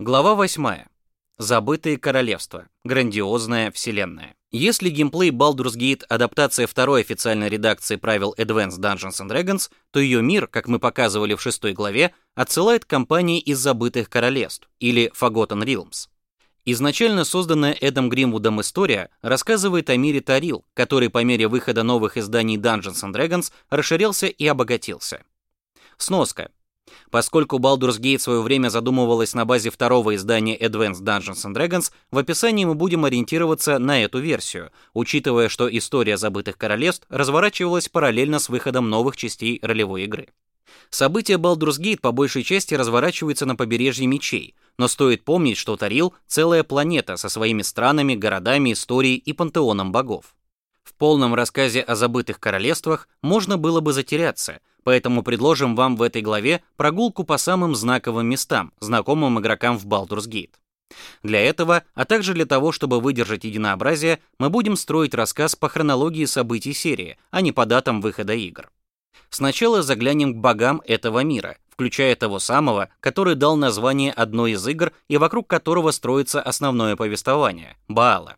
Глава 8. Забытые королевства. Грандиозная вселенная. Если геймплей Baldur's Gate адаптация второй официальной редакции правил Advanced Dungeons and Dragons, то ее мир, как мы показывали в шестой главе, отсылает к компании из Забытых королевств или Forgotten Realms. Изначально созданная Эдом Гримвудом история рассказывает о мире Тарил, который по мере выхода новых изданий Dungeons and Dragons расширялся и обогатился. Сноска. Поскольку Baldur's Gate в свое время задумывалась на базе второго издания Advanced Dungeons and Dragons, в описании мы будем ориентироваться на эту версию, учитывая, что история забытых королевств разворачивалась параллельно с выходом новых частей ролевой игры. События Baldur's Gate по большей части разворачиваются на побережье Мечей, но стоит помнить, что Тарил — целая планета со своими странами, городами, историей и пантеоном богов. В полном рассказе о забытых королевствах можно было бы затеряться, поэтому предложим вам в этой главе прогулку по самым знаковым местам, знакомым игрокам в Baldur's Gate. Для этого, а также для того, чтобы выдержать единообразие, мы будем строить рассказ по хронологии событий серии, а не по датам выхода игр. Сначала заглянем к богам этого мира, включая того самого, который дал название одной из игр и вокруг которого строится основное повествование Баала.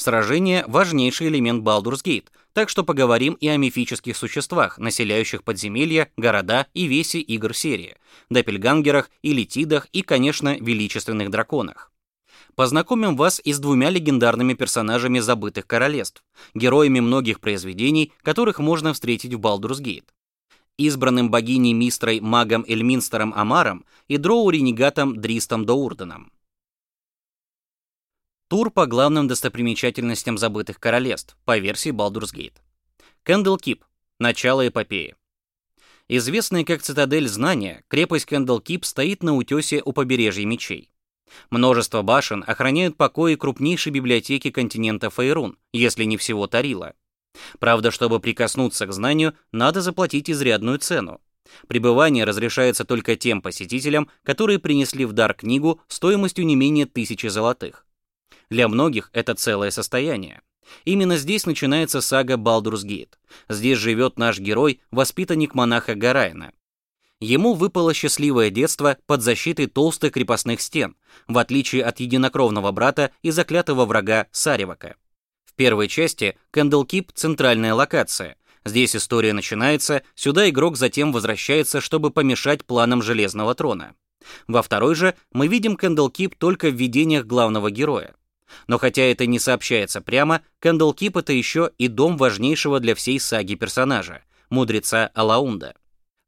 Сражение важнейший элемент Baldur's Gate, так что поговорим и о мифических существах, населяющих подземелья, города и веси игр серии, доппельгангерах и иллитидах и, конечно, величественных драконах. Познакомим вас и с двумя легендарными персонажами забытых королевств, героями многих произведений, которых можно встретить в Baldur's Gate. Избранным богиней Мистрой магом Эльминстером Амаром и дроу-ренегатом Дзиртом До'Урденом. Тур по главным достопримечательностям забытых королевств по версии Baldur's Gate. Кэндл-Кип. Начало эпопеи. Известная как цитадель знания, крепость Кэндл-Кип стоит на утёсе у побережья мечей. Множество башен охраняют покои крупнейшей библиотеки континента Фейрун, если не всего Торила. Правда, чтобы прикоснуться к знанию, надо заплатить изрядную цену. Пребывание разрешается только тем посетителям, которые принесли в дар книгу стоимостью не менее тысячи золотых. Для многих это целое состояние. Именно здесь начинается сага Baldur's Gate. Здесь живет наш герой, воспитанник монаха Гарайна. Ему выпало счастливое детство под защитой толстых крепостных стен, в отличие от единокровного брата и заклятого врага Саривака. В первой части Кэндлкип — центральная локация. Здесь история начинается, сюда игрок затем возвращается, чтобы помешать планам Железного Трона. Во второй же мы видим Кэндлкип только в видениях главного героя. Но хотя это не сообщается прямо, Кэндалкип — это еще и дом важнейшего для всей саги персонажа — мудреца Алаунда.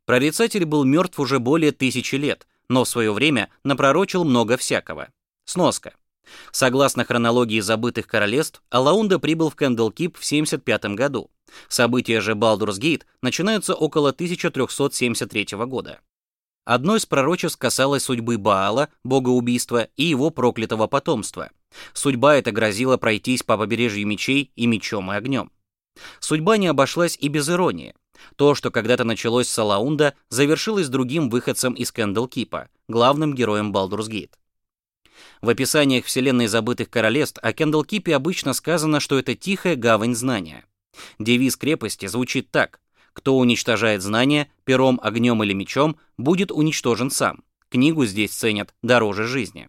Прорицатель был мертв уже более тысячи лет, но в свое время напророчил много всякого. Сноска. Согласно хронологии забытых королевств, Алаунда прибыл в Кэндалкип в 75 году. События же Gate начинаются около 1373 года. Одно из пророчеств касалось судьбы Баала, бога убийства, и его проклятого потомства — Судьба эта грозила пройтись по побережью мечей и мечом и огнем. Судьба не обошлась и без иронии. То, что когда-то началось с Салаунда, завершилось другим выходцем из Кэндлкипа, главным героем Gate. В описаниях вселенной забытых королевств о Кэндлкипе обычно сказано, что это тихая гавань знания. Девиз крепости звучит так: кто уничтожает знания пером, огнем или мечом, будет уничтожен сам. Книгу здесь ценят дороже жизни.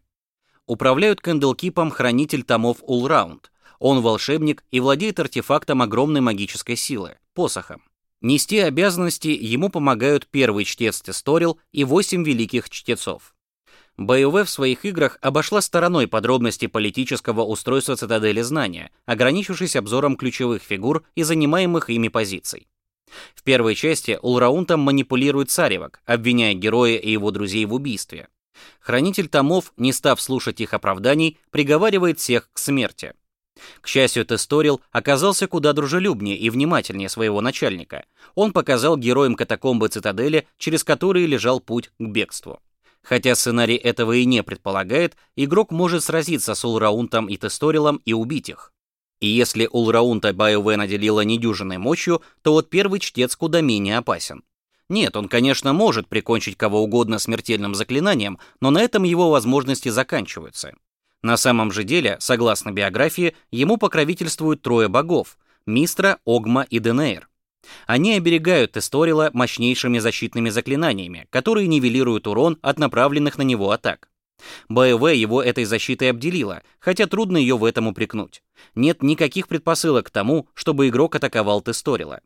Управляют Кэндлкипом хранитель томов Улраунд. Он волшебник и владеет артефактом огромной магической силы — посохом. Нести обязанности ему помогают первый чтец Тесторил и восемь великих чтецов. BioWare в своих играх обошла стороной подробности политического устройства цитадели знания, ограничившись обзором ключевых фигур и занимаемых ими позиций. В первой части Улраунтом манипулирует Царевок, обвиняя героя и его друзей в убийстве. Хранитель томов, не став слушать их оправданий, приговаривает всех к смерти. К счастью, Тесторил оказался куда дружелюбнее и внимательнее своего начальника. Он показал героям катакомбы цитадели, через которые лежал путь к бегству. Хотя сценарий этого и не предполагает, игрок может сразиться с Улраунтом и Тесторилом и убить их. И если Улраунта BioWare наделила недюжинной мощью, то вот первый чтец куда менее опасен. Нет, он, конечно, может прикончить кого угодно смертельным заклинанием, но на этом его возможности заканчиваются. На самом же деле, согласно биографии, ему покровительствуют трое богов — Мистра, Огма и Денейр. Они оберегают Тесторила мощнейшими защитными заклинаниями, которые нивелируют урон от направленных на него атак. БВ его этой защитой обделила, хотя трудно ее в этом упрекнуть. Нет никаких предпосылок к тому, чтобы игрок атаковал Тесторила.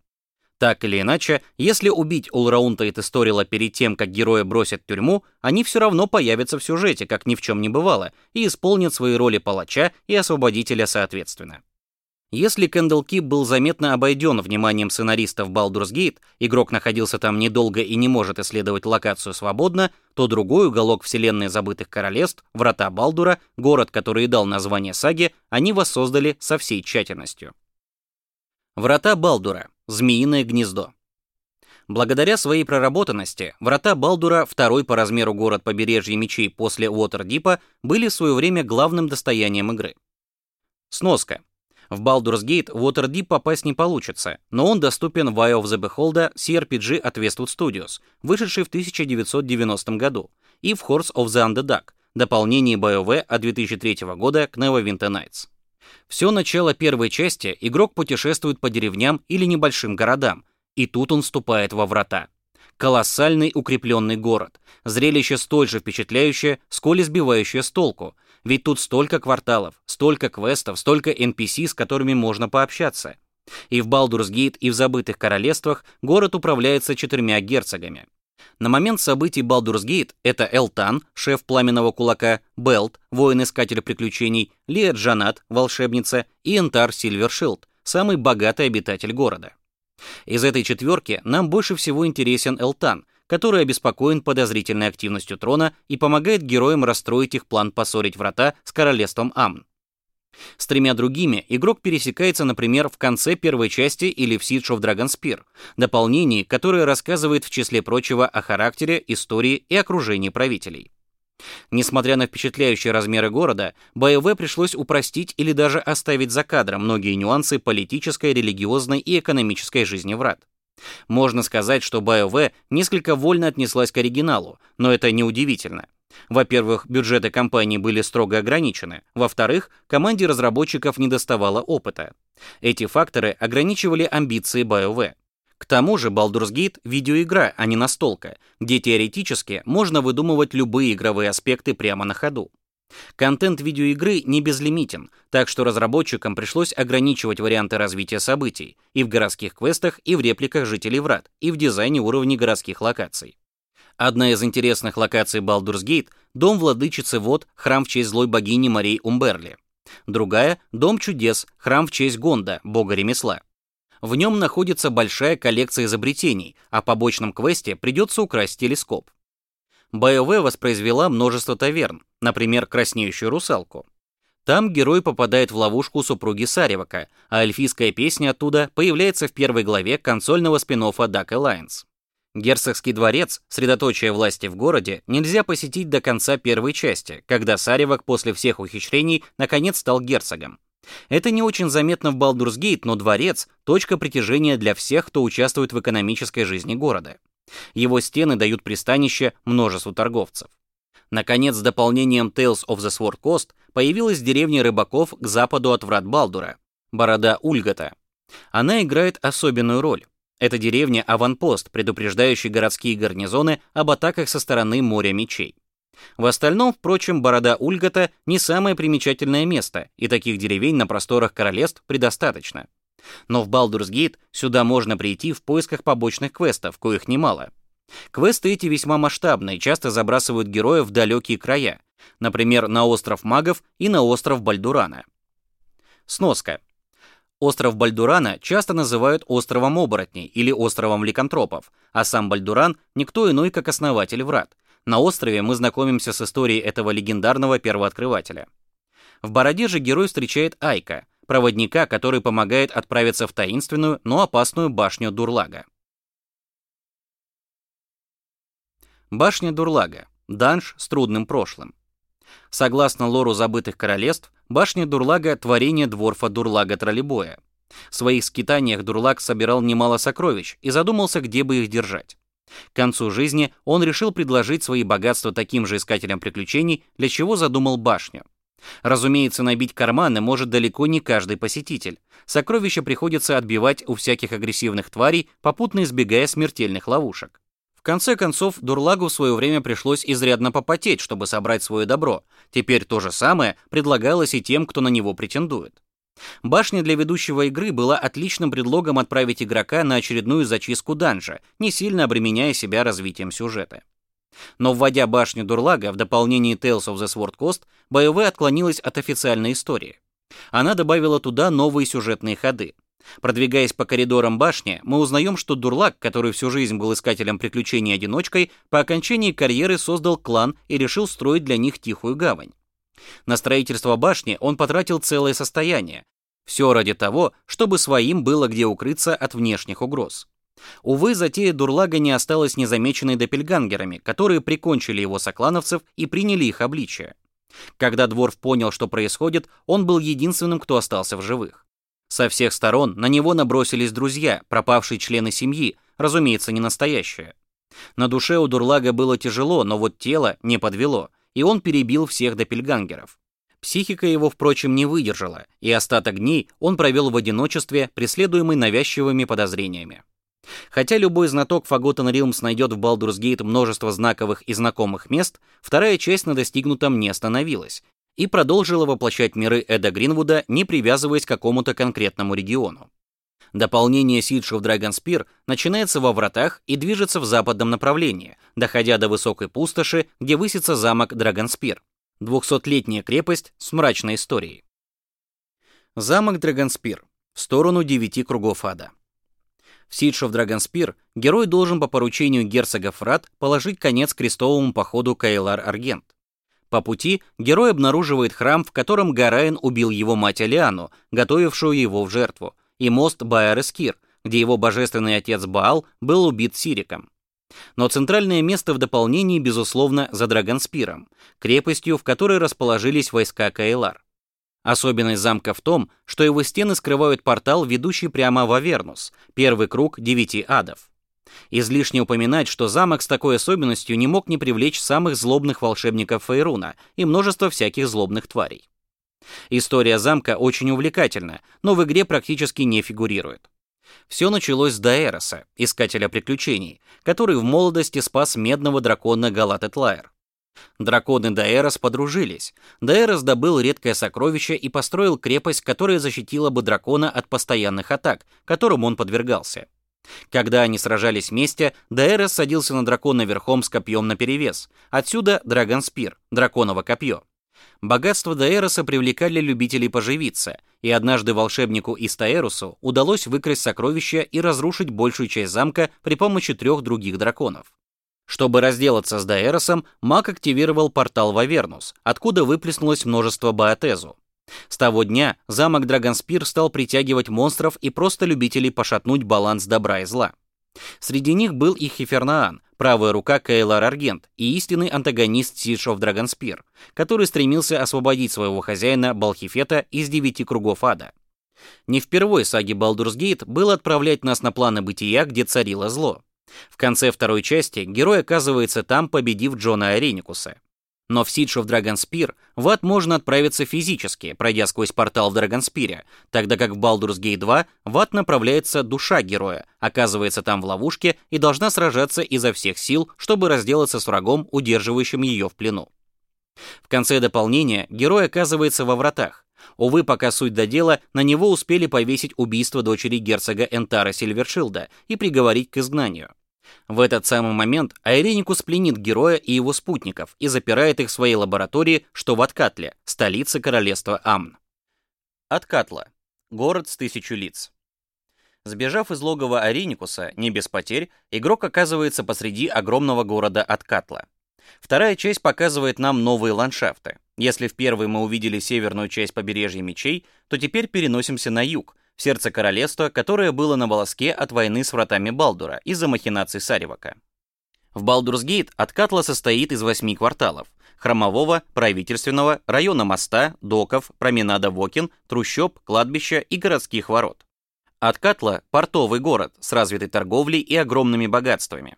Так или иначе, если убить Улраунта и Тесторила перед тем, как героя бросят тюрьму, они все равно появятся в сюжете, как ни в чем не бывало, и исполнят свои роли палача и освободителя соответственно. Если Кэндл Кип был заметно обойден вниманием сценаристов Baldur's Gate, игрок находился там недолго и не может исследовать локацию свободно, то другой уголок вселенной забытых королевств, Врата Балдура, город, который и дал название саге, они воссоздали со всей тщательностью. Врата Балдура. Змеиное гнездо. Благодаря своей проработанности, Врата Балдура, второй по размеру город побережья мечей после Уотердипа, были в свое время главным достоянием игры. Сноска. В Baldur's Gate в Waterdeep попасть не получится, но он доступен в Eye of the Beholder CRPG от Westwood Studios, вышедший в 1990 году, и в Horse of the Underdog, дополнение BioWare от 2003 года к Neverwinter Nights. Все начало первой части игрок путешествует по деревням или небольшим городам, и тут он вступает во врата. Колоссальный укрепленный город, зрелище столь же впечатляющее, сколь избивающее с толку, ведь тут столько кварталов, столько квестов, столько NPC, с которыми можно пообщаться. И в Baldur's Gate, и в Забытых Королевствах город управляется четырьмя герцогами. На момент событий Baldur's Gate это Элтан, шеф Пламенного Кулака, Белт, воин-искатель приключений, Лия Джанат, волшебница, и Энтар Сильвершилд, самый богатый обитатель города. Из этой четверки нам больше всего интересен Элтан, который обеспокоен подозрительной активностью трона и помогает героям расстроить их план поссорить врата с королевством Амн. С тремя другими игрок пересекается, например, в конце первой части или в Siege of Dragonspear, дополнении, которое рассказывает в числе прочего о характере, истории и окружении правителей. Несмотря на впечатляющие размеры города, БОВ пришлось упростить или даже оставить за кадром многие нюансы политической, религиозной и экономической жизни врат. Можно сказать, что BioWare несколько вольно отнеслась к оригиналу, но это неудивительно. Во-первых, бюджеты компании были строго ограничены. Во-вторых, команде разработчиков недоставало опыта. Эти факторы ограничивали амбиции BioWare. К тому же Baldur's Gate — видеоигра, а не настолка, где теоретически можно выдумывать любые игровые аспекты прямо на ходу. Контент видеоигры не безлимитен, так что разработчикам пришлось ограничивать варианты развития событий и в городских квестах, и в репликах жителей врат, и в дизайне уровней городских локаций. Одна из интересных локаций Baldur's Gate — дом владычицы вод, храм в честь злой богини Марии Умберли. Другая — дом чудес, храм в честь Гонда, бога ремесла. В нем находится большая коллекция изобретений, а в побочном квесте придется украсть телескоп. BioWare воспроизвела множество таверн, например, «Краснеющую русалку». Там герой попадает в ловушку супруги Саревака, а эльфийская песня оттуда появляется в первой главе консольного спин-оффа Duck Alliance. Герцогский дворец, средоточие власти в городе, нельзя посетить до конца первой части, когда Саревак после всех ухищрений наконец стал герцогом. Это не очень заметно в Gate, но дворец — точка притяжения для всех, кто участвует в экономической жизни города. Его стены дают пристанище множеству торговцев. Наконец, с дополнением Tales of the Sword Coast появилась деревня рыбаков к западу от врат Балдура, Борода Ульгата. Она играет особенную роль. Эта деревня — аванпост, предупреждающий городские гарнизоны об атаках со стороны моря мечей. В остальном, впрочем, Борода Ульгата не самое примечательное место, и таких деревень на просторах королевств предостаточно. Но в Gate сюда можно прийти в поисках побочных квестов, коих немало. Квесты эти весьма масштабные, часто забрасывают героев в далекие края, например, на остров магов и на остров Бальдурана. Сноска. Остров Бальдурана часто называют островом оборотней или островом ликантропов, а сам Бальдуран никто иной, как основатель врат. На острове мы знакомимся с историей этого легендарного первооткрывателя. В Бороде же герой встречает Айка, проводника, который помогает отправиться в таинственную, но опасную башню Дурлага. Башня Дурлага. Данж с трудным прошлым. Согласно лору забытых королевств, башня Дурлага — творение дворфа Дурлага Троллебоя. В своих скитаниях Дурлаг собирал немало сокровищ и задумался, где бы их держать. К концу жизни он решил предложить свои богатства таким же искателям приключений, для чего задумал башню. Разумеется, набить карманы может далеко не каждый посетитель. Сокровища приходится отбивать у всяких агрессивных тварей, попутно избегая смертельных ловушек. Конце концов, Дурлагу в свое время пришлось изрядно попотеть, чтобы собрать свое добро. Теперь то же самое предлагалось и тем, кто на него претендует. Башня для ведущего игры была отличным предлогом отправить игрока на очередную зачистку данжа, не сильно обременяя себя развитием сюжета. Но вводя башню Дурлага в дополнение Tales of the Sword Coast, BioWare отклонилась от официальной истории. Она добавила туда новые сюжетные ходы. Продвигаясь по коридорам башни, мы узнаем, что Дурлак, который всю жизнь был искателем приключений одиночкой, по окончании карьеры создал клан и решил строить для них тихую гавань. На строительство башни он потратил целое состояние. Все ради того, чтобы своим было где укрыться от внешних угроз. Увы, затея Дурлага не осталась незамеченной допельгангерами, которые прикончили его соклановцев и приняли их обличие. Когда Дворф понял, что происходит, он был единственным, кто остался в живых. Со всех сторон на него набросились друзья, пропавшие члены семьи, разумеется, не настоящие. На душе у Дурлага было тяжело, но вот тело не подвело, и он перебил всех допельгангеров. Психика его, впрочем, не выдержала, и остаток дней он провел в одиночестве, преследуемый навязчивыми подозрениями. Хотя любой знаток Forgotten Realms найдет в Baldur's Gate множество знаковых и знакомых мест, вторая часть на достигнутом не остановилась и продолжила воплощать миры Эда Гринвуда, не привязываясь к какому-то конкретному региону. Дополнение Siege of Dragonspear начинается во вратах и движется в западном направлении, доходя до высокой пустоши, где высится замок Драгонспир. Двухсотлетняя крепость с мрачной историей. Замок Драгонспир. В сторону девяти кругов ада. В Siege of Dragonspear герой должен по поручению герцога Фрат положить конец крестовому походу Кайлар-Аргент. По пути герой обнаруживает храм, в котором Гараин убил его мать Алиану, готовившую его в жертву, и мост Баэр-Эскир, где его божественный отец Баал был убит Сириком. Но центральное место в дополнении, безусловно, за Драгонспиром, крепостью, в которой расположились войска Кайлар. Особенность замка в том, что его стены скрывают портал, ведущий прямо в Авернус, первый круг девяти адов. Излишне упоминать, что замок с такой особенностью не мог не привлечь самых злобных волшебников Фейруна и множество всяких злобных тварей. История замка очень увлекательна, но в игре практически не фигурирует. Все началось с Даэроса, искателя приключений, который в молодости спас медного дракона Галатетлайр. Драконы Даэрос подружились. Даэрос добыл редкое сокровище и построил крепость, которая защитила бы дракона от постоянных атак, которым он подвергался. Когда они сражались вместе, Даэрос садился на дракона верхом с копьем наперевес. Отсюда Драгонспир, драконово копье. Богатства Даэроса привлекали любителей поживиться, и однажды волшебнику Истаэрусу удалось выкрасть сокровища и разрушить большую часть замка при помощи трех других драконов. Чтобы разделаться с Даэросом, маг активировал портал в Авернус, откуда выплеснулось множество Баатезу. С того дня замок Драгонспир стал притягивать монстров и просто любителей пошатнуть баланс добра и зла. Среди них был и Хефернаан, правая рука Кейлар Аргент и истинный антагонист Siege of Dragonspear, который стремился освободить своего хозяина Балхифета из девяти кругов ада. Не впервой саги Gate было отправлять нас на планы бытия, где царило зло. В конце второй части герой оказывается там, победив Джона Ареникуса. Но в Siege of Dragonspear в ад можно отправиться физически, пройдя сквозь портал в Драгонспире, тогда как в Baldur's Gate 2 в ад направляется душа героя, оказывается там в ловушке и должна сражаться изо всех сил, чтобы разделаться с врагом, удерживающим ее в плену. В конце дополнения герой оказывается во вратах. Увы, пока суть до дела, на него успели повесить убийство дочери герцога Энтара Сильвершилда и приговорить к изгнанию. В этот самый момент Айреникус пленит героя и его спутников и запирает их в своей лаборатории, что в Откатле, столице королевства Амн. Откатла. Город с тысячу лиц. Сбежав из логова Ареникуса, не без потерь, игрок оказывается посреди огромного города Откатла. Вторая часть показывает нам новые ландшафты. Если в первой мы увидели северную часть побережья мечей, то теперь переносимся на юг, в сердце королевства, которое было на волоске от войны с вратами Балдура из-за махинаций Саривака. В Балдурсгейт Откатла состоит из восьми кварталов – храмового, правительственного, района моста, доков, променада Вокин, трущоб, кладбища и городских ворот. Откатла – портовый город с развитой торговлей и огромными богатствами.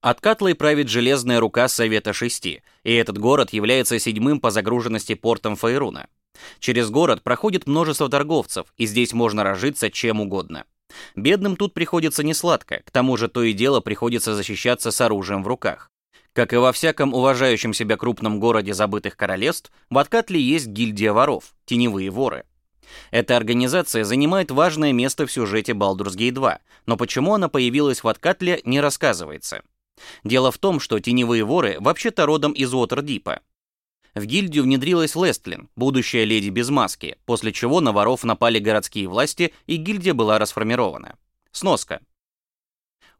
Откатлой правит железная рука Совета Шести, и этот город является седьмым по загруженности портом Фейруна. Через город проходит множество торговцев, и здесь можно разжиться чем угодно. Бедным тут приходится несладко, к тому же то и дело приходится защищаться с оружием в руках. Как и во всяком уважающем себя крупном городе забытых королевств, в Откатле есть гильдия воров, теневые воры. Эта организация занимает важное место в сюжете Baldur's Gate 2, но почему она появилась в Откатле, не рассказывается. Дело в том, что теневые воры вообще-то родом из Уотердипа. В гильдию внедрилась Лестлин, будущая леди без маски, после чего на воров напали городские власти, и гильдия была расформирована. Сноска.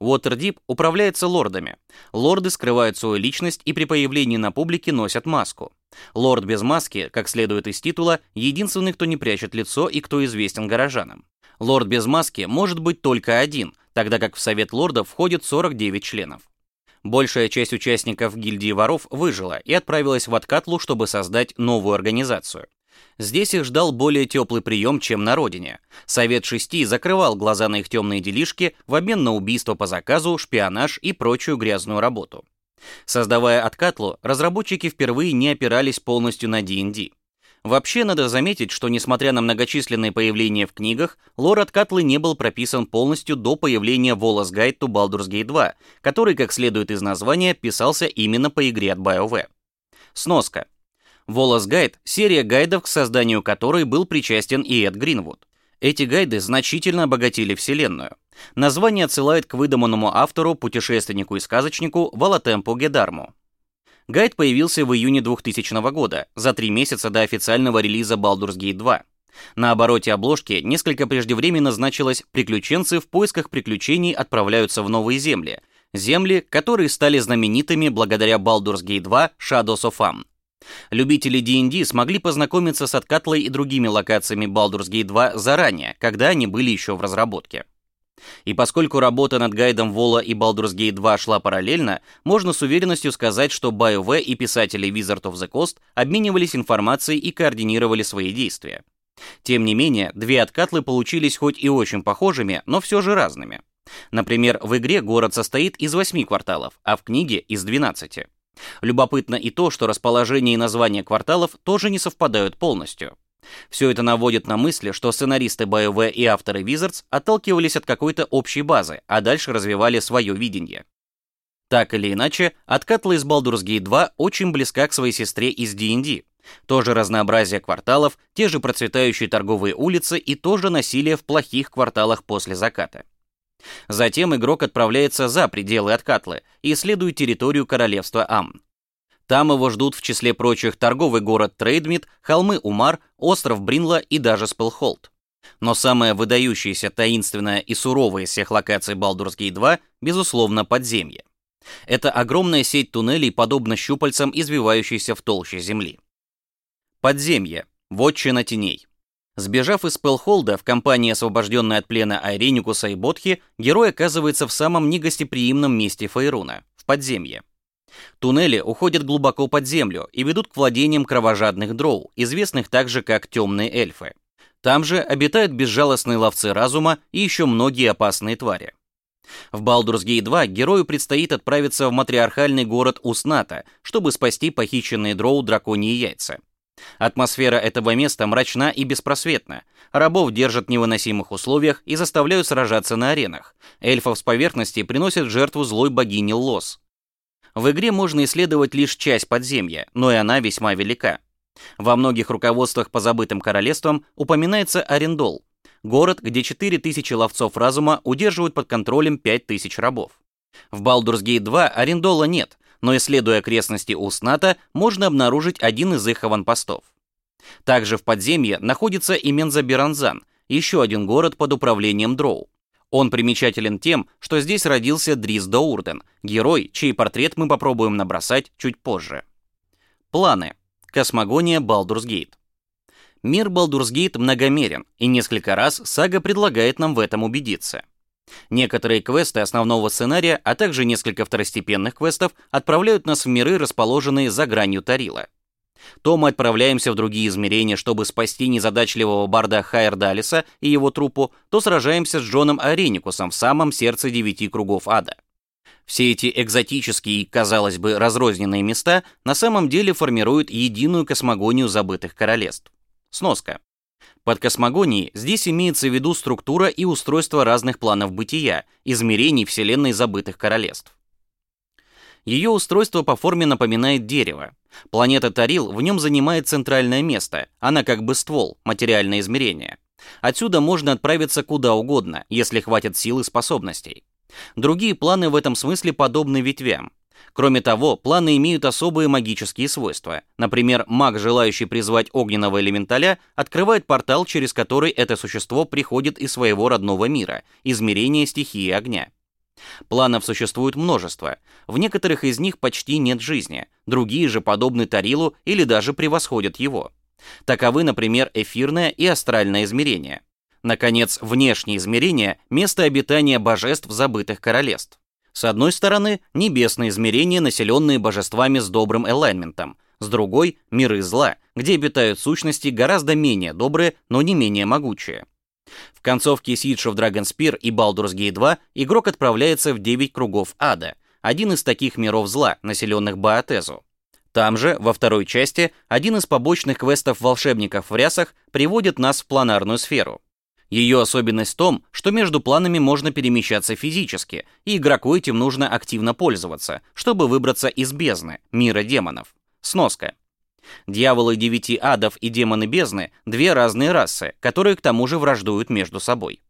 Уотердип управляется лордами. Лорды скрывают свою личность и при появлении на публике носят маску. Лорд без маски, как следует из титула, единственный, кто не прячет лицо и кто известен горожанам. Лорд без маски может быть только один, тогда как в Совет лордов входит 49 членов. Большая часть участников гильдии воров выжила и отправилась в Откатлу, чтобы создать новую организацию. Здесь их ждал более теплый прием, чем на родине. Совет Шести закрывал глаза на их темные делишки в обмен на убийство по заказу, шпионаж и прочую грязную работу. Создавая Откатлу, разработчики впервые не опирались полностью на D&D. Вообще, надо заметить, что несмотря на многочисленные появления в книгах, лор Откатлы не был прописан полностью до появления Wallace Guide to Baldur's Gate 2, который, как следует из названия, писался именно по игре от BioWare. Сноска. Wallace Guide — серия гайдов, к созданию которой был причастен и Эд Гринвуд. Эти гайды значительно обогатили вселенную. Название отсылает к выдуманному автору, путешественнику и сказочнику Валатемпу Гедарму. Гайд появился в июне 2000 года, за три месяца до официального релиза Baldur's Gate 2. На обороте обложки несколько преждевременно значилось «Приключенцы в поисках приключений отправляются в новые земли», земли, которые стали знаменитыми благодаря Baldur's Gate 2 Shadows of Am. Любители D&D смогли познакомиться с Откатлой и другими локациями Baldur's Gate 2 заранее, когда они были еще в разработке. И поскольку работа над гайдом Вола и Baldur's Gate 2 шла параллельно, можно с уверенностью сказать, что BioWare и писатели Wizard of the Coast обменивались информацией и координировали свои действия. Тем не менее, две откатлы получились хоть и очень похожими, но все же разными. Например, в игре город состоит из 8 кварталов, а в книге из 12. Любопытно и то, что расположение и название кварталов тоже не совпадают полностью. Все это наводит на мысли, что сценаристы BioWare и авторы Wizards отталкивались от какой-то общей базы, а дальше развивали свое видение. Так или иначе, откатла из Baldur's Gate 2 очень близка к своей сестре из D&D. Тоже разнообразие кварталов, те же процветающие торговые улицы и тоже насилие в плохих кварталах после заката. Затем игрок отправляется за пределы Откатлы и исследует территорию королевства Ам. Там его ждут в числе прочих торговый город Трейдмит, холмы Умар, остров Бринла и даже Спелхолд. Но самое выдающееся, таинственное и суровое из всех локаций Baldur's Gate 2, безусловно, подземье. Это огромная сеть туннелей, подобно щупальцам, извивающейся в толще земли. Подземье. Вотчина теней. Сбежав из Пелхолда в компании освобожденной от плена Айреникуса и Ботхи, герой оказывается в самом негостеприимном месте Фейруна, в подземье. Туннели уходят глубоко под землю и ведут к владениям кровожадных дроу, известных также как темные эльфы. Там же обитают безжалостные ловцы разума и еще многие опасные твари. В Baldur's Gate 2 герою предстоит отправиться в матриархальный город Усната, чтобы спасти похищенные дроу драконьи яйца. Атмосфера этого места мрачна и беспросветна. Рабов держат в невыносимых условиях и заставляют сражаться на аренах. Эльфов с поверхности приносят жертву злой богине Лос. В игре можно исследовать лишь часть подземья, но и она весьма велика. Во многих руководствах по забытым королевствам упоминается Арендол, город, где 4000 ловцов разума удерживают под контролем 5000 рабов. В Baldur's Gate 2 Арендола нет, но исследуя окрестности Усната, можно обнаружить один из их аванпостов. Также в подземье находится и Мензабиранзан, еще один город под управлением Дроу. Он примечателен тем, что здесь родился Дрис Доурден, герой, чей портрет мы попробуем набросать чуть позже. Планы. Космогония Балдурсгейт. Мир Балдурсгейт многомерен, и несколько раз сага предлагает нам в этом убедиться. Некоторые квесты основного сценария, а также несколько второстепенных квестов отправляют нас в миры, расположенные за гранью Тарила. То мы отправляемся в другие измерения, чтобы спасти незадачливого барда Хайердалиса и его трупу, то сражаемся с Джоном Ареникусом в самом сердце девяти кругов ада. Все эти экзотические и, казалось бы, разрозненные места на самом деле формируют единую космогонию забытых королевств. Сноска. Под космогонией здесь имеется в виду структура и устройство разных планов бытия, измерений Вселенной забытых королевств. Ее устройство по форме напоминает дерево. Планета Тарил в нем занимает центральное место, она как бы ствол, материальное измерение. Отсюда можно отправиться куда угодно, если хватит сил и способностей. Другие планы в этом смысле подобны ветвям. Кроме того, планы имеют особые магические свойства. Например, маг, желающий призвать огненного элементаля, открывает портал, через который это существо приходит из своего родного мира, измерения стихии огня. Планов существует множество. В некоторых из них почти нет жизни, другие же подобны Тарилу или даже превосходят его. Таковы, например, эфирное и астральное измерение. Наконец, внешние измерения – место обитания божеств забытых королевств. С одной стороны, небесные измерения, населенные божествами с добрым элайментом, с другой – миры зла, где обитают сущности гораздо менее добрые, но не менее могучие. В концовке Siege of Dragonspear и Baldur's Gate 2 игрок отправляется в 9 кругов ада, один из таких миров зла, населенных Баатезу. Там же, во второй части, один из побочных квестов волшебников в рясах приводит нас в планарную сферу. Ее особенность в том, что между планами можно перемещаться физически, и игроку этим нужно активно пользоваться, чтобы выбраться из бездны, мира демонов. Сноска. Дьяволы девяти адов и демоны бездны — две разные расы, которые к тому же враждуют между собой.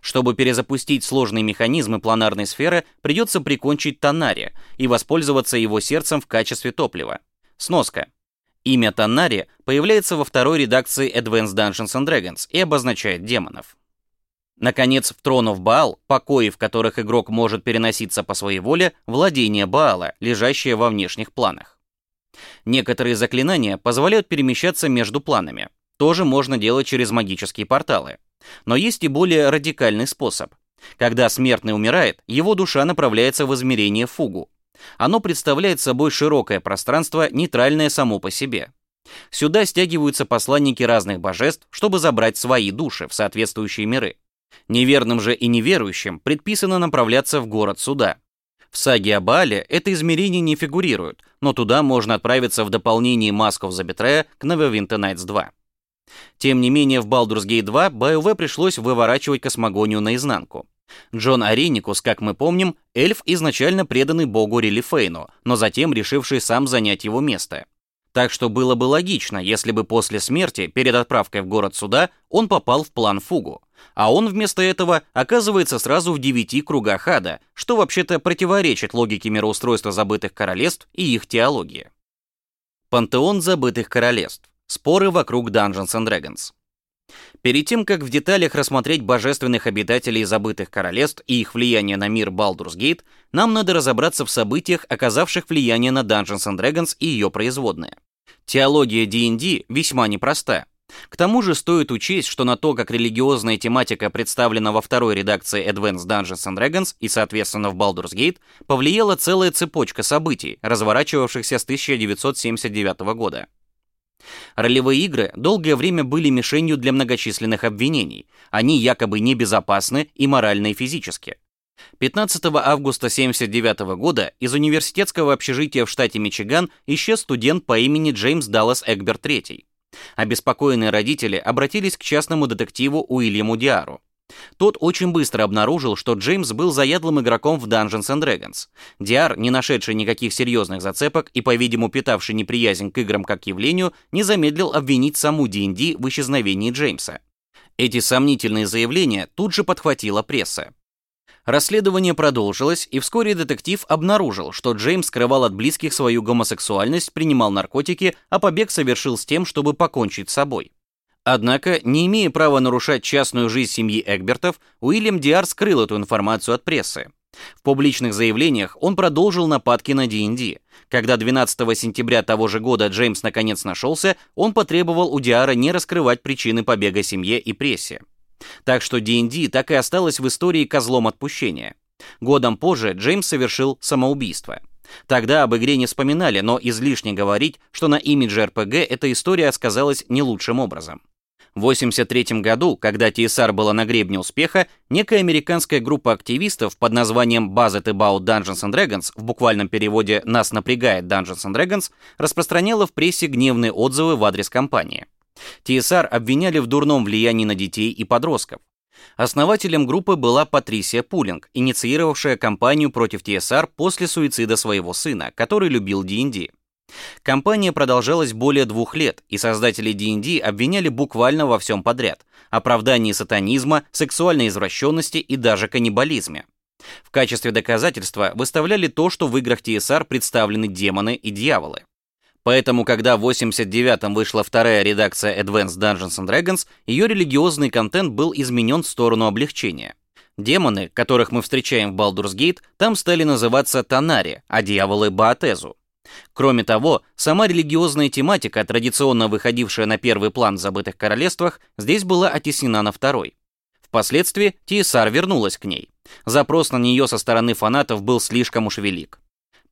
Чтобы перезапустить сложные механизмы планарной сферы, придется прикончить Танари и воспользоваться его сердцем в качестве топлива. Сноска. Имя Таннари появляется во второй редакции Advanced Dungeons and Dragons и обозначает демонов. Наконец, в of Baal, покои, в которых игрок может переноситься по своей воле, владение Баала, лежащее во внешних планах. Некоторые заклинания позволяют перемещаться между планами. Тоже можно делать через магические порталы. Но есть и более радикальный способ. Когда смертный умирает, его душа направляется в измерение фугу, оно представляет собой широкое пространство, нейтральное само по себе. Сюда стягиваются посланники разных божеств, чтобы забрать свои души в соответствующие миры. Неверным же и неверующим предписано направляться в город суда. В саге о Баале это измерение не фигурирует, но туда можно отправиться в дополнении Mask of the Betrayal к Neverwinter Nights 2. Тем не менее, в Baldur's Gate 2 BioWare пришлось выворачивать космогонию наизнанку. Джон Ареникус, как мы помним, эльф, изначально преданный богу Релифейну, но затем решивший сам занять его место. Так что было бы логично, если бы после смерти, перед отправкой в город суда, он попал в план Фугу. А он вместо этого оказывается сразу в девяти кругах ада, что вообще-то противоречит логике мироустройства забытых королевств и их теологии. Пантеон забытых королевств. Споры вокруг Dungeons and Dragons. Перед тем, как в деталях рассмотреть божественных обитателей забытых королевств и их влияние на мир Gate, нам надо разобраться в событиях, оказавших влияние на Dungeons and Dragons и ее производные. Теология D&D весьма непроста. К тому же стоит учесть, что на то, как религиозная тематика представлена во второй редакции Advanced Dungeons and Dragons и, соответственно, в Baldur's Gate, повлияла целая цепочка событий, разворачивавшихся с 1979 года. Ролевые игры долгое время были мишенью для многочисленных обвинений. Они якобы небезопасны и морально, и физически. 15 августа 1979 года из университетского общежития в штате Мичиган исчез студент по имени Джеймс Даллас Эгберт III. Обеспокоенные родители обратились к частному детективу Уильяму Диару. Тот очень быстро обнаружил, что Джеймс был заядлым игроком в Dungeons and Dragons. Диар, не нашедший никаких серьезных зацепок и, по-видимому, питавший неприязнь к играм как явлению, не замедлил обвинить саму D&D в исчезновении Джеймса. Эти сомнительные заявления тут же подхватила пресса. Расследование продолжилось, и вскоре детектив обнаружил, что Джеймс скрывал от близких свою гомосексуальность, принимал наркотики, а побег совершил с тем, чтобы покончить с собой. Однако, не имея права нарушать частную жизнь семьи Эгбертов, Уильям Диар скрыл эту информацию от прессы. В публичных заявлениях он продолжил нападки на D&D. Когда 12 сентября того же года Джеймс наконец нашелся, он потребовал у Диара не раскрывать причины побега семье и прессе. Так что D&D так и осталось в истории козлом отпущения. Годом позже Джеймс совершил самоубийство. Тогда об игре не вспоминали, но излишне говорить, что на имидже RPG эта история сказалась не лучшим образом. В 1983 году, когда TSR была на гребне успеха, некая американская группа активистов под названием Buzzed About Dungeons and Dragons, в буквальном переводе «Нас напрягает Dungeons and Dragons», распространяла в прессе гневные отзывы в адрес компании. ТСР обвиняли в дурном влиянии на детей и подростков. Основателем группы была Патрисия Пулинг, инициировавшая кампанию против ТСР после суицида своего сына, который любил D&D. Кампания продолжалась более двух лет, и создатели D&D обвиняли буквально во всем подряд – оправдании сатанизма, сексуальной извращенности и даже каннибализме. В качестве доказательства выставляли то, что в играх TSR представлены демоны и дьяволы. Поэтому, когда в 89-м вышла вторая редакция Advanced Dungeons and Dragons, ее религиозный контент был изменен в сторону облегчения. Демоны, которых мы встречаем в Baldur's Gate, там стали называться Танари, а дьяволы — Баатезу. Кроме того, сама религиозная тематика, традиционно выходившая на первый план в забытых королевствах, здесь была оттеснена на второй. Впоследствии TSR вернулась к ней. Запрос на нее со стороны фанатов был слишком уж велик.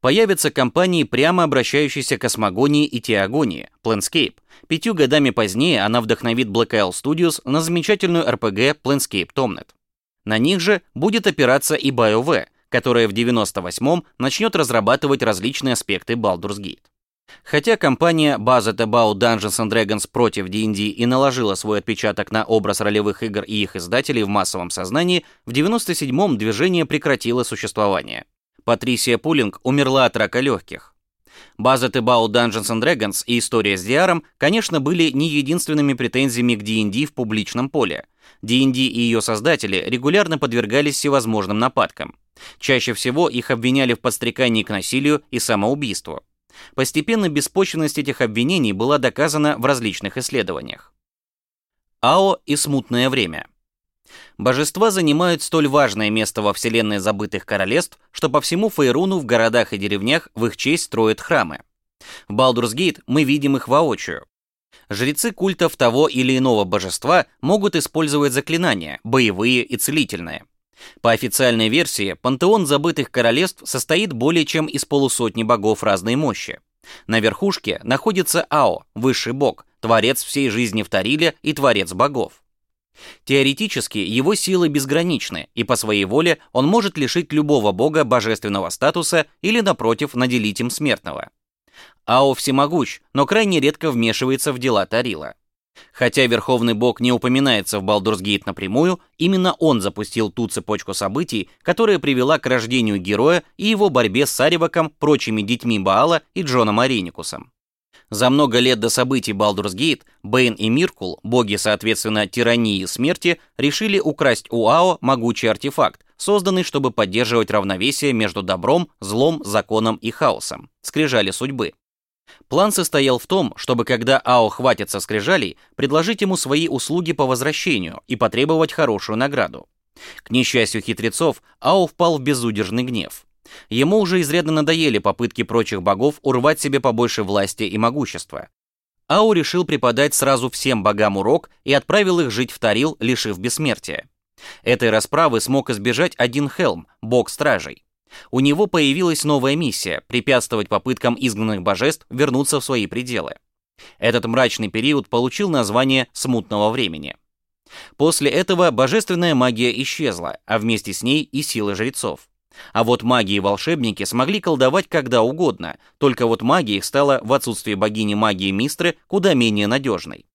Появятся компании, прямо обращающиеся к космогонии и теогонии, Planescape. Пятью годами позднее она вдохновит Black Isle Studios на замечательную RPG Planescape Tomnet. На них же будет опираться и BioWare, которая в 98-м начнет разрабатывать различные аспекты Baldur's Gate. Хотя компания Buzzed About Dungeons and Dragons против D&D и наложила свой отпечаток на образ ролевых игр и их издателей в массовом сознании, в 97-м движение прекратило существование. Патрисия Пулинг умерла от рака легких. Buzzed About Dungeons and Dragons и история с DR, конечно, были не единственными претензиями к D&D в публичном поле. D&D и ее создатели регулярно подвергались всевозможным нападкам. Чаще всего их обвиняли в подстрекании к насилию и самоубийству. Постепенно беспочвенность этих обвинений была доказана в различных исследованиях. АО и смутное время. Божества занимают столь важное место во вселенной забытых королевств, что по всему Фейруну в городах и деревнях в их честь строят храмы. В Gate мы видим их воочию. Жрецы культов того или иного божества могут использовать заклинания, боевые и целительные. По официальной версии, пантеон забытых королевств состоит более чем из полусотни богов разной мощи. На верхушке находится Ао, высший бог, творец всей жизни в Тариле и творец богов. Теоретически его силы безграничны, и по своей воле он может лишить любого бога божественного статуса или, напротив, наделить им смертного. Ао всемогущ, но крайне редко вмешивается в дела Тарила. Хотя Верховный Бог не упоминается в Gate напрямую, именно он запустил ту цепочку событий, которая привела к рождению героя и его борьбе с Сариваком, прочими детьми Баала и Джоном Ареникусом. За много лет до событий Baldur's Gate Бэйн и Миркул, боги, соответственно, тирании и смерти, решили украсть у Ао могучий артефакт, созданный, чтобы поддерживать равновесие между добром, злом, законом и хаосом, скрижали судьбы. План состоял в том, чтобы когда Ао хватится скрижалей, предложить ему свои услуги по возвращению и потребовать хорошую награду. К несчастью хитрецов, Ао впал в безудержный гнев. Ему уже изрядно надоели попытки прочих богов урвать себе побольше власти и могущества. Ао решил преподать сразу всем богам урок и отправил их жить в Тарил, лишив бессмертия. Этой расправы смог избежать один Хелм, бог стражей. У него появилась новая миссия – препятствовать попыткам изгнанных божеств вернуться в свои пределы. Этот мрачный период получил название «смутного времени». После этого божественная магия исчезла, а вместе с ней и силы жрецов. А вот маги и волшебники смогли колдовать когда угодно, только вот магия их стала в отсутствии богини магии Мистры куда менее надежной.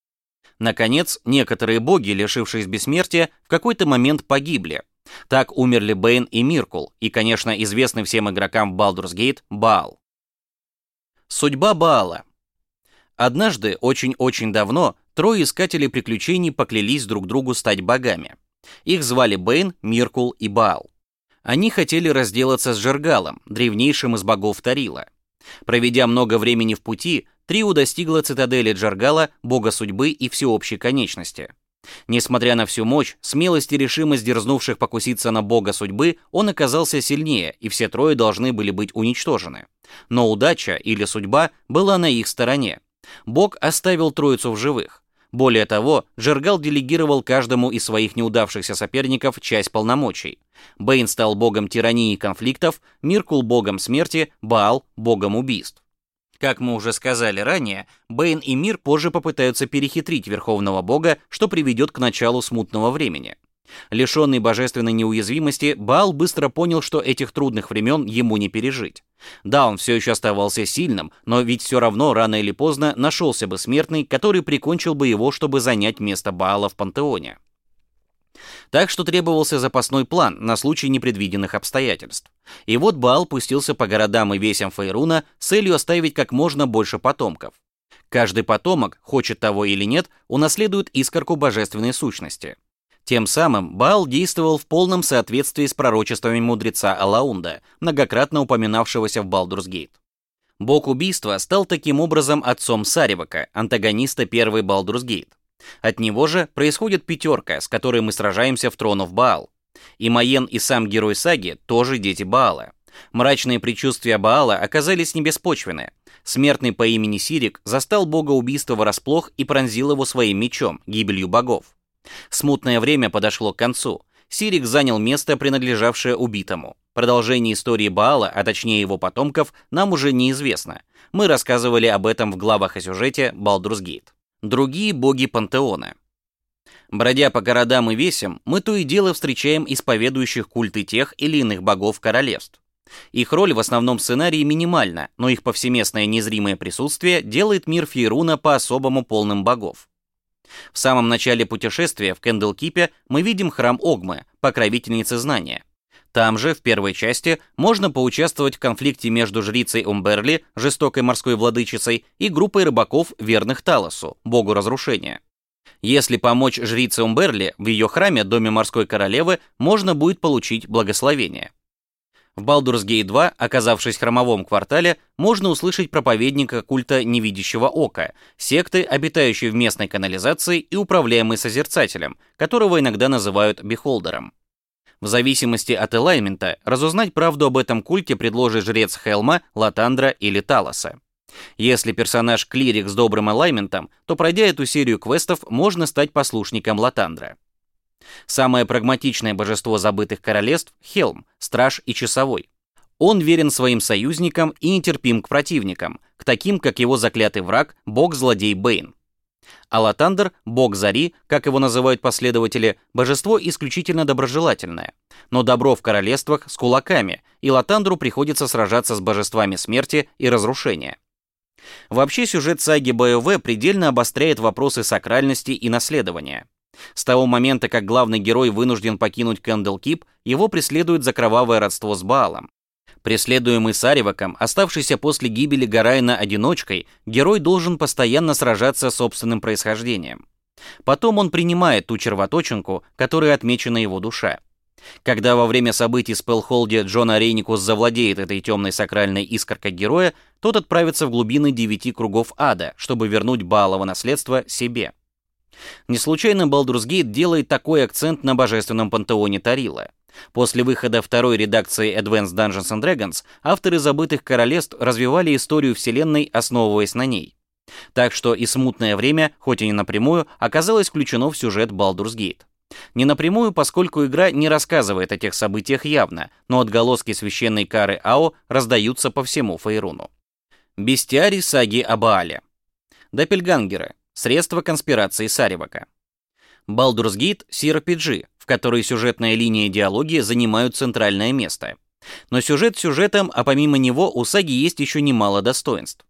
Наконец, некоторые боги, лишившись бессмертия, в какой-то момент погибли, так умерли Бэйн и Миркул, и, конечно, известный всем игрокам в Baldur's Gate Баал. Судьба Баала. Однажды, очень-очень давно, трое искателей приключений поклялись друг другу стать богами. Их звали Бэйн, Миркул и Баал. Они хотели разделаться с Жергалом, древнейшим из богов Тарила. Проведя много времени в пути, Трио достигла цитадели Джаргала, бога судьбы и всеобщей конечности. Несмотря на всю мощь, смелость и решимость дерзнувших покуситься на бога судьбы, он оказался сильнее, и все трое должны были быть уничтожены. Но удача или судьба была на их стороне. Бог оставил троицу в живых. Более того, Джергал делегировал каждому из своих неудавшихся соперников часть полномочий. Бэйн стал богом тирании и конфликтов, Миркул богом смерти, Баал богом убийств. Как мы уже сказали ранее, Бэйн и Мир позже попытаются перехитрить Верховного Бога, что приведет к началу смутного времени. Лишенный божественной неуязвимости, Баал быстро понял, что этих трудных времен ему не пережить. Да, он все еще оставался сильным, но ведь все равно рано или поздно нашелся бы смертный, который прикончил бы его, чтобы занять место Баала в пантеоне. Так что требовался запасной план на случай непредвиденных обстоятельств. И вот Баал пустился по городам и весям Фейруна с целью оставить как можно больше потомков. Каждый потомок, хочет того или нет, унаследует искорку божественной сущности. Тем самым Баал действовал в полном соответствии с пророчествами мудреца Алаунда, многократно упоминавшегося в Балдурсгейт. Бог убийства стал таким образом отцом Саривака, антагониста первой Балдурсгейт. От него же происходит пятерка, с которой мы сражаемся в тронов Баал. И Маен и сам герой саги тоже дети Баала. Мрачные предчувствия Баала оказались небеспочвенны. Смертный по имени Сирик застал бога убийства врасплох и пронзил его своим мечом, гибелью богов. Смутное время подошло к концу. Сирик занял место, принадлежавшее убитому. Продолжение истории Баала, а точнее его потомков, нам уже неизвестно. Мы рассказывали об этом в главах о сюжете Baldur's Gate. Другие боги пантеона. Бродя по городам и весям, мы то и дело встречаем исповедующих культы тех или иных богов королевств. Их роль в основном сценарии минимальна, но их повсеместное незримое присутствие делает мир Фейруна по-особому полным богов. В самом начале путешествия в Кендлкипе мы видим храм Огмы, покровительницы знания. Там же, в первой части, можно поучаствовать в конфликте между жрицей Умберли, жестокой морской владычицей, и группой рыбаков, верных Талосу, богу разрушения. Если помочь жрице Умберли, в ее храме, доме морской королевы, можно будет получить благословение. В Baldur's Gate 2, оказавшись в храмовом квартале, можно услышать проповедника культа невидящего ока, секты, обитающей в местной канализации и управляемой созерцателем, которого иногда называют бихолдером. В зависимости от элаймента, разузнать правду об этом культе предложит жрец Хелма, Латандра или Талоса. Если персонаж клирик с добрым элайментом, то пройдя эту серию квестов, можно стать послушником Латандра. Самое прагматичное божество забытых королевств — Хелм, страж и часовой. Он верен своим союзникам и нетерпим к противникам, к таким, как его заклятый враг, бог-злодей Бэйн. Алатандр, бог Зари, как его называют последователи, божество исключительно доброжелательное. Но добро в королевствах с кулаками, и Латандру приходится сражаться с божествами смерти и разрушения. Вообще сюжет саги БОВ предельно обостряет вопросы сакральности и наследования. С того момента, как главный герой вынужден покинуть Кэндл-Кип, его преследует за кровавое родство с Баалом. Преследуемый Саревоком, оставшийся после гибели Горайона одиночкой, герой должен постоянно сражаться с собственным происхождением. Потом он принимает ту червоточинку, которой отмечена его душа. Когда во время событий с Пелхолде Джон Арейникус завладеет этой темной сакральной искоркой героя, тот отправится в глубины девяти кругов ада, чтобы вернуть Баалово наследство себе. Не случайно Gate делает такой акцент на божественном пантеоне Тарила. После выхода второй редакции Advanced Dungeons and Dragons авторы забытых королевств развивали историю вселенной, основываясь на ней. Так что и смутное время, хоть и не напрямую, оказалось включено в сюжет Baldur's Gate. Не напрямую, поскольку игра не рассказывает о тех событиях явно, но отголоски священной кары Ао раздаются по всему Фейруну. Бестиарий саги о Баале. Доппельгангеры. Средства конспирации Саривака. Baldur's Gate — CRPG, в которой сюжетная линия и диалоги занимают центральное место. Но сюжет сюжетом, а помимо него у саги есть еще немало достоинств.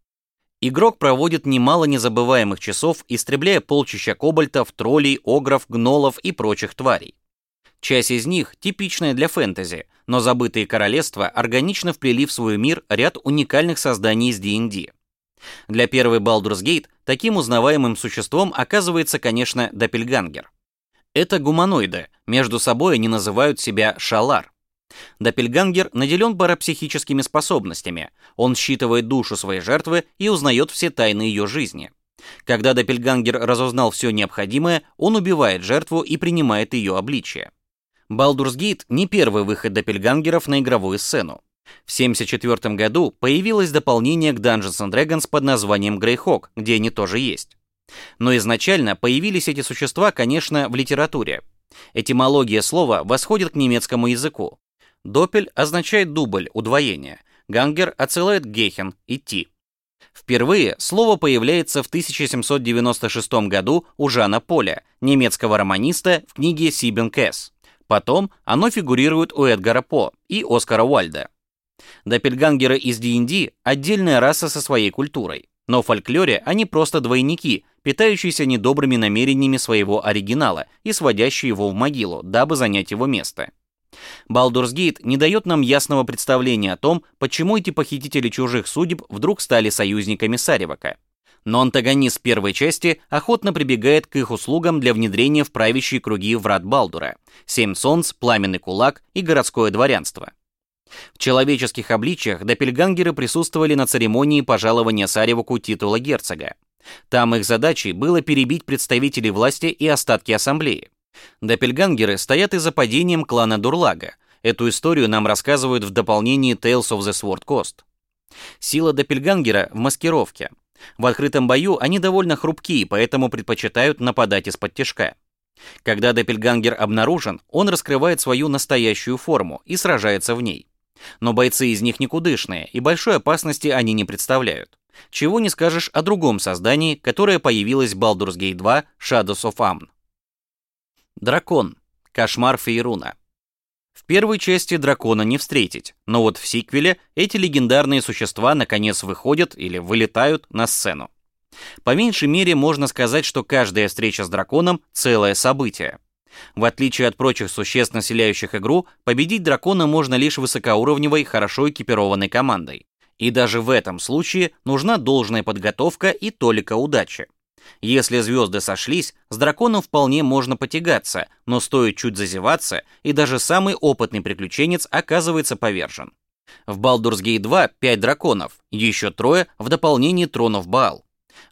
Игрок проводит немало незабываемых часов, истребляя полчища кобальтов, троллей, огров, гнолов и прочих тварей. Часть из них типичная для фэнтези, но забытые королевства органично вплели в свой мир ряд уникальных созданий из D&D. Для первой Baldur's Gate таким узнаваемым существом оказывается, конечно, Доппельгангер. Это гуманоиды, между собой они называют себя Шалар. Доппельгангер наделен парапсихическими способностями, он считывает душу своей жертвы и узнает все тайны ее жизни. Когда Доппельгангер разузнал все необходимое, он убивает жертву и принимает ее обличие. Baldur's Gate не первый выход Доппельгангеров на игровую сцену. В 1974 году появилось дополнение к Dungeons and Dragons под названием Greyhawk, где они тоже есть. Но изначально появились эти существа, конечно, в литературе. Этимология слова восходит к немецкому языку. Допель означает дубль, удвоение. Гангер отсылает гехен, идти. Впервые слово появляется в 1796 году у Жана Поля, немецкого романиста, в книге Сибен Кэс. Потом оно фигурирует у Эдгара По и Оскара Уальда. Доппельгангеры из D&D – отдельная раса со своей культурой. Но в фольклоре они просто двойники, питающиеся недобрыми намерениями своего оригинала и сводящие его в могилу, дабы занять его место. Baldur's Gate не дает нам ясного представления о том, почему эти похитители чужих судеб вдруг стали союзниками Саривака. Но антагонист первой части охотно прибегает к их услугам для внедрения в правящие круги врат Балдура, Семь Солнц, Пламенный Кулак и городское дворянство. В человеческих обличиях доппельгангеры присутствовали на церемонии пожалования Сареваку титула герцога. Там их задачей было перебить представителей власти и остатки ассамблеи. Доппельгангеры стоят и за падением клана Дурлага. Эту историю нам рассказывают в дополнении Tales of the Sword Coast. Сила Доппельгангера в маскировке. В открытом бою они довольно хрупкие, поэтому предпочитают нападать из-под тяжка. Когда Доппельгангер обнаружен, он раскрывает свою настоящую форму и сражается в ней. Но бойцы из них никудышные, и большой опасности они не представляют. Чего не скажешь о другом создании, которое появилось в Baldur's Gate 2 Shadows of Amn. Дракон. Кошмар Фейруна. В первой части дракона не встретить, но вот в сиквеле эти легендарные существа наконец выходят или вылетают на сцену. По меньшей мере можно сказать, что каждая встреча с драконом – целое событие. В отличие от прочих существ, населяющих игру, победить дракона можно лишь высокоуровневой, хорошо экипированной командой. И даже в этом случае нужна должная подготовка и толика удачи. Если звезды сошлись, с драконом вполне можно потягаться, но стоит чуть зазеваться, и даже самый опытный приключенец оказывается повержен. В Baldur's Gate 2 5 драконов, еще трое в дополнении тронов Баал.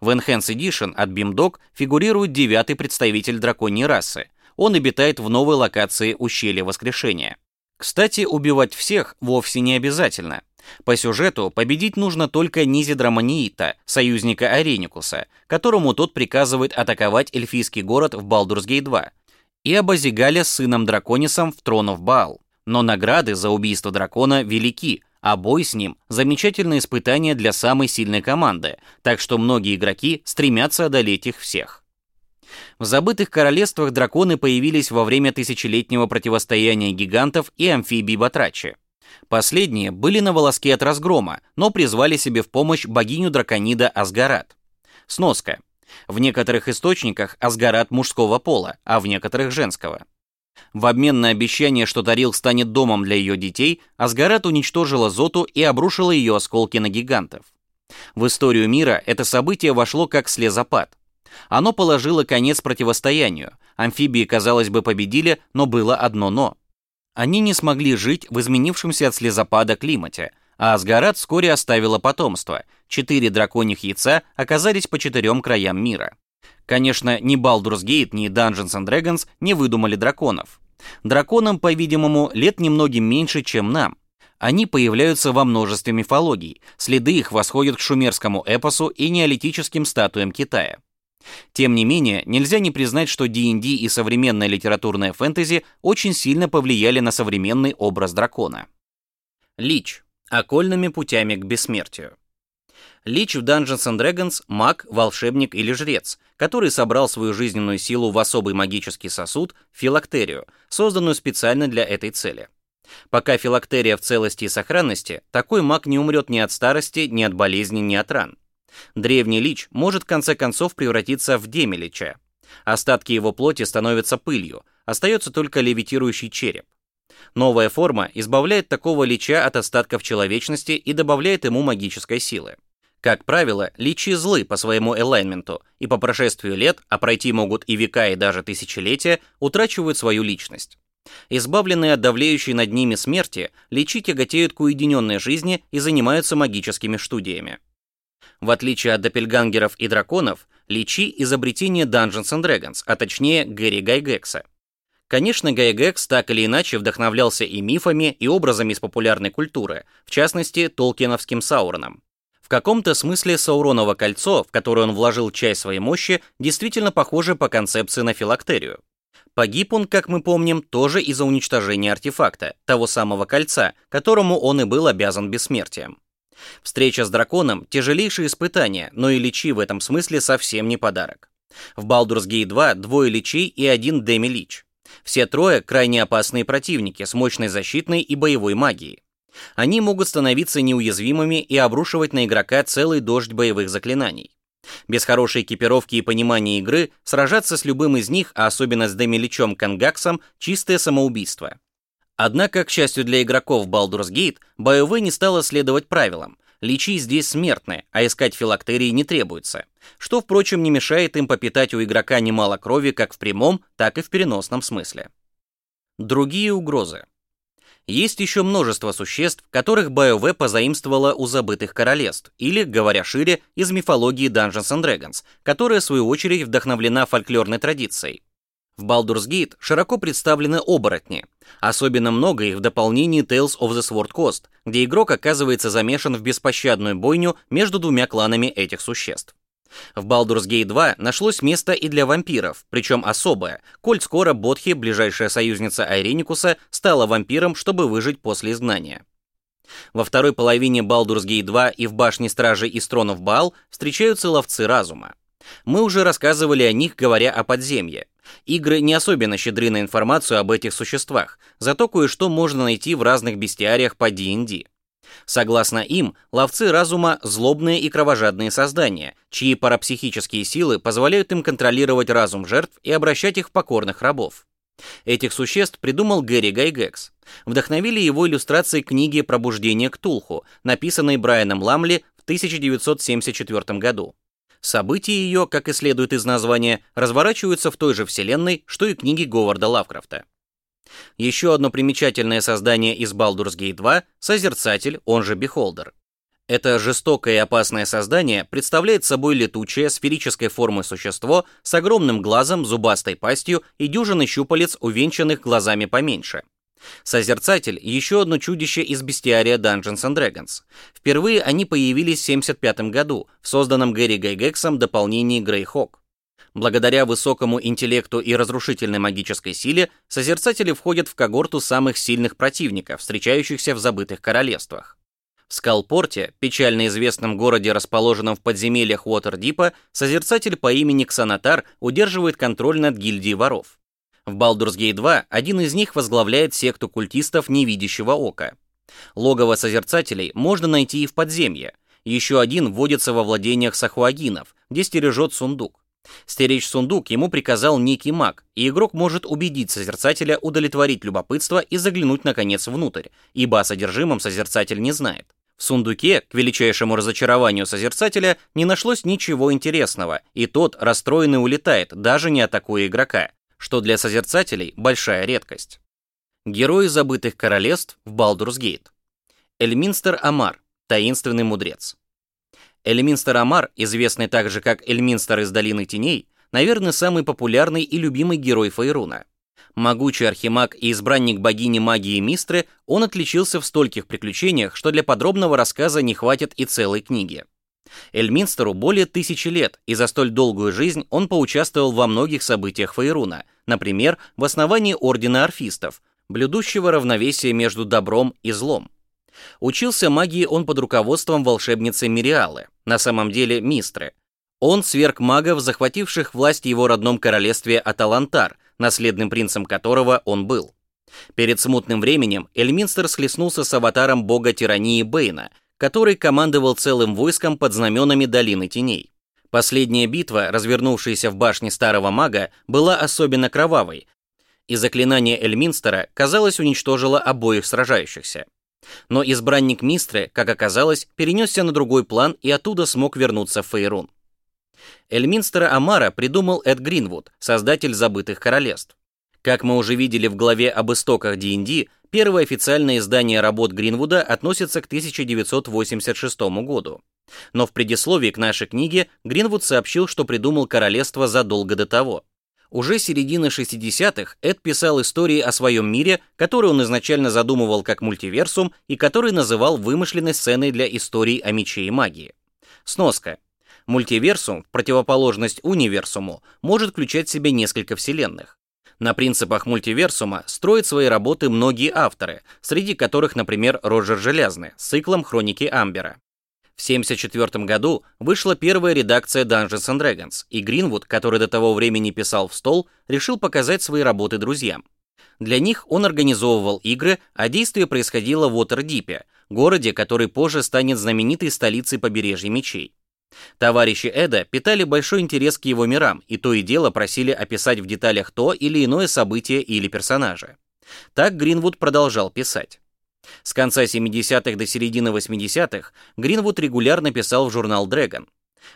В Enhanced Edition от BIMDOG фигурирует девятый представитель драконьей расы. Он обитает в новой локации Ущелья Воскрешения. Кстати, убивать всех вовсе не обязательно. По сюжету победить нужно только Низидраманиита, союзника Ареникуса, которому тот приказывает атаковать эльфийский город в Gate 2, и Абазигаля с сыном Драконисом в Тронов Баал. Но награды за убийство дракона велики, а бой с ним – замечательное испытание для самой сильной команды, так что многие игроки стремятся одолеть их всех. В забытых королевствах драконы появились во время тысячелетнего противостояния гигантов и амфибий Батрачи. Последние были на волоске от разгрома, но призвали себе в помощь богиню драконида Асгарат. Сноска. В некоторых источниках Асгарат мужского пола, а в некоторых женского. В обмен на обещание, что Тарил станет домом для ее детей, Асгарат уничтожила Зоту и обрушила ее осколки на гигантов. В историю мира это событие вошло как слезопад. Оно положило конец противостоянию. Амфибии, казалось бы, победили, но было одно «но». Они не смогли жить в изменившемся от слезопада климате, а Асгарад вскоре оставила потомство. Четыре драконьих яйца оказались по четырем краям мира. Конечно, ни Baldur's Gate, ни Dungeons and Dragons не выдумали драконов. Драконам, по-видимому, лет немногим меньше, чем нам. Они появляются во множестве мифологий, следы их восходят к шумерскому эпосу и неолитическим статуям Китая. Тем не менее, нельзя не признать, что D&D и современная литературная фэнтези очень сильно повлияли на современный образ дракона. Лич. Окольными путями к бессмертию. Лич в Dungeons and Dragons – маг, волшебник или жрец, который собрал свою жизненную силу в особый магический сосуд – филактерию, созданную специально для этой цели. Пока филактерия в целости и сохранности, такой маг не умрет ни от старости, ни от болезни, ни от ран. Древний лич может в конце концов превратиться в демилича. Остатки его плоти становятся пылью, остается только левитирующий череп. Новая форма избавляет такого лича от остатков человечности и добавляет ему магической силы. Как правило, личи злы по своему элайнменту, и по прошествию лет, а пройти могут и века, и даже тысячелетия, утрачивают свою личность. Избавленные от давлеющей над ними смерти, личи тяготеют к уединенной жизни и занимаются магическими студиями. В отличие от доппельгангеров и драконов, личи — изобретение Dungeons and Dragons, а точнее Гэри Гайгекса. Конечно, Гайгекс так или иначе вдохновлялся и мифами, и образами из популярной культуры, в частности, Толкиновским Сауроном. В каком-то смысле Сауроново кольцо, в которое он вложил часть своей мощи, действительно похоже по концепции на филактерию. Погиб он, как мы помним, тоже из-за уничтожения артефакта, того самого кольца, которому он и был обязан бессмертием. Встреча с драконом – тяжелейшее испытание, но и личи в этом смысле совсем не подарок. В Baldur's Gate 2 двое личей и один Деми Лич. Все трое крайне опасные противники с мощной защитной и боевой магией. Они могут становиться неуязвимыми и обрушивать на игрока целый дождь боевых заклинаний. Без хорошей экипировки и понимания игры сражаться с любым из них, а особенно с Демиличом Кангаксом, чистое самоубийство. Однако, к счастью для игроков Baldur's Gate, BioWare не стала следовать правилам. Личи здесь смертны, а искать филактерии не требуется, что, впрочем, не мешает им попитать у игрока немало крови как в прямом, так и в переносном смысле. Другие угрозы. Есть еще множество существ, которых BioWare позаимствовала у забытых королевств, или, говоря шире, из мифологии Dungeons and Dragons, которая, в свою очередь, вдохновлена фольклорной традицией. В Baldur's Gate широко представлены оборотни. Особенно много их в дополнении Tales of the Sword Coast, где игрок оказывается замешан в беспощадную бойню между двумя кланами этих существ. В Baldur's Gate 2 нашлось место и для вампиров, причем особое, коль скоро Бодхи, ближайшая союзница Айреникуса, стала вампиром, чтобы выжить после изгнания. Во второй половине Baldur's Gate 2 и в Башне Стражи из Тронов Баал встречаются ловцы разума. Мы уже рассказывали о них, говоря о подземье. Игры не особенно щедры на информацию об этих существах, зато кое-что можно найти в разных бестиариях по D&D. Согласно им, ловцы разума – злобные и кровожадные создания, чьи парапсихические силы позволяют им контролировать разум жертв и обращать их в покорных рабов. Этих существ придумал Гэри Гайгекс. Вдохновили его иллюстрации книги «Пробуждение Ктулху», написанной Брайаном Ламли в 1974 году. События ее, как и следует из названия, разворачиваются в той же вселенной, что и книги Говарда Лавкрафта. Еще одно примечательное создание из Baldur's Gate 2 — Созерцатель, он же Бихолдер. Это жестокое и опасное создание представляет собой летучее, сферической формы существо с огромным глазом, зубастой пастью и дюжиной щупалец, увенчанных глазами поменьше. Созерцатель — еще одно чудище из бестиария Dungeons and Dragons. Впервые они появились в 1975 году в созданном Гэри Гайгексом дополнении Грейхок. Благодаря высокому интеллекту и разрушительной магической силе, созерцатели входят в когорту самых сильных противников, встречающихся в забытых королевствах. В Скалпорте, печально известном городе, расположенном в подземельях Уотердипа, созерцатель по имени Ксанатар удерживает контроль над гильдией воров. В Baldur's Gate 2 один из них возглавляет секту культистов Невидящего Ока. Логово созерцателей можно найти и в подземье. Еще один вводится во владениях сахуагинов, где стережет сундук. Стеречь сундук ему приказал некий маг, и игрок может убедить созерцателя удовлетворить любопытство и заглянуть наконец внутрь, ибо о содержимом созерцатель не знает. В сундуке, к величайшему разочарованию созерцателя, не нашлось ничего интересного, и тот, расстроенный, улетает, даже не атакуя игрока, что для созерцателей большая редкость. Герои забытых королевств в Gate. Эльминстер Амар, таинственный мудрец. Эльминстер Амар, известный также как Эльминстер из Долины Теней, наверное, самый популярный и любимый герой Фейруна. Могучий архимаг и избранник богини магии Мистры, он отличился в стольких приключениях, что для подробного рассказа не хватит и целой книги. Эльминстеру более тысячи лет, и за столь долгую жизнь он поучаствовал во многих событиях Фейруна, например, в основании Ордена Орфистов, блюдущего равновесие между добром и злом. Учился магии он под руководством волшебницы Мириалы, на самом деле Мистры. Он сверг магов, захвативших власть в его родном королевстве Аталантар, наследным принцем которого он был. Перед смутным временем Эльминстер схлестнулся с аватаром бога тирании Бэйна, который командовал целым войском под знаменами Долины Теней. Последняя битва, развернувшаяся в башне Старого Мага, была особенно кровавой, и заклинание Эльминстера, казалось, уничтожило обоих сражающихся. Но избранник Мистры, как оказалось, перенесся на другой план и оттуда смог вернуться в Фейрун. Эльминстера Амара придумал Эд Гринвуд, создатель забытых королевств. Как мы уже видели в главе об истоках D&D, первое официальное издание работ Гринвуда относится к 1986 году. Но в предисловии к нашей книге Гринвуд сообщил, что придумал королевство задолго до того. Уже середины 60-х Эд писал истории о своем мире, который он изначально задумывал как мультиверсум и который называл вымышленной сценой для историй о мече и магии. Сноска. Мультиверсум, в противоположность универсуму, может включать в себя несколько вселенных. На принципах мультиверсума строят свои работы многие авторы, среди которых, например, Роджер Железный с циклом «Хроники Амбера». В 1974 году вышла первая редакция Dungeons and Dragons, и Гринвуд, который до того времени писал в стол, решил показать свои работы друзьям. Для них он организовывал игры, а действие происходило в Уотердипе, городе, который позже станет знаменитой столицей побережья мечей. Товарищи Эда питали большой интерес к его мирам и то и дело просили описать в деталях то или иное событие или персонажа. Так Гринвуд продолжал писать. С конца 70-х до середины 80-х Гринвуд регулярно писал в журнал Dragon.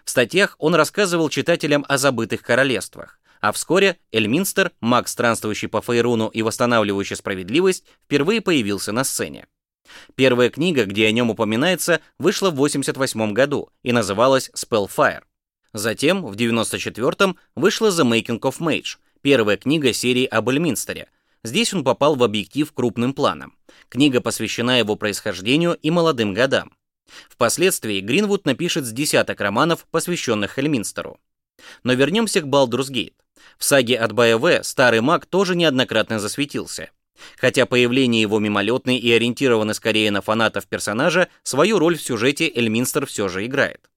В статьях он рассказывал читателям о забытых королевствах, а вскоре Эльминстер, маг, странствующий по Фейруну и восстанавливающий справедливость, впервые появился на сцене. Первая книга, где о нем упоминается, вышла в 88 году и называлась Spellfire. Затем, в 94-м, вышла The Making of Mage, первая книга серии об Эльминстере. Здесь он попал в объектив крупным планом. Книга посвящена его происхождению и молодым годам. Впоследствии Гринвуд напишет с десяток романов, посвященных Эльминстеру. Но вернемся к Балдурс Гейт. В саге от БВ старый маг тоже неоднократно засветился. Хотя появление его мимолетное и ориентировано скорее на фанатов персонажа, свою роль в сюжете Эльминстер все же играет.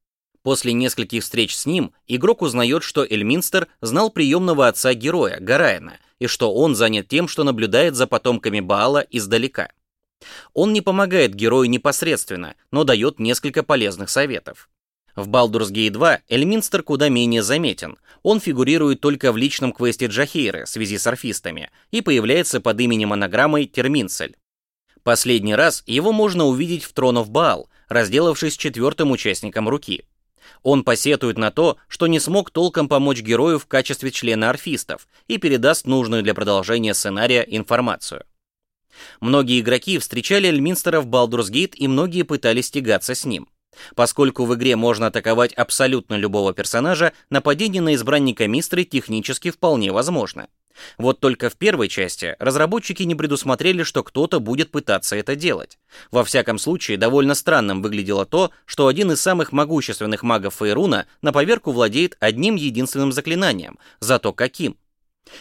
После нескольких встреч с ним игрок узнает, что Эльминстер знал приемного отца героя, Гарайна, и что он занят тем, что наблюдает за потомками Баала издалека. Он не помогает герою непосредственно, но дает несколько полезных советов. В Baldur's Gate 2 Эльминстер куда менее заметен. Он фигурирует только в личном квесте Джахейры в связи с орфистами и появляется под именем анаграммой Терминцель. Последний раз его можно увидеть в of Baal, разделавшись с четвертым участником руки. Он посетует на то, что не смог толком помочь герою в качестве члена орфистов и передаст нужную для продолжения сценария информацию. Многие игроки встречали Эльминстера в Baldur's Gate и многие пытались тягаться с ним. Поскольку в игре можно атаковать абсолютно любого персонажа, нападение на избранника Мистры технически вполне возможно. Вот только в первой части разработчики не предусмотрели, что кто-то будет пытаться это делать. Во всяком случае, довольно странным выглядело то, что один из самых могущественных магов Фейруна на поверку владеет одним единственным заклинанием, зато каким.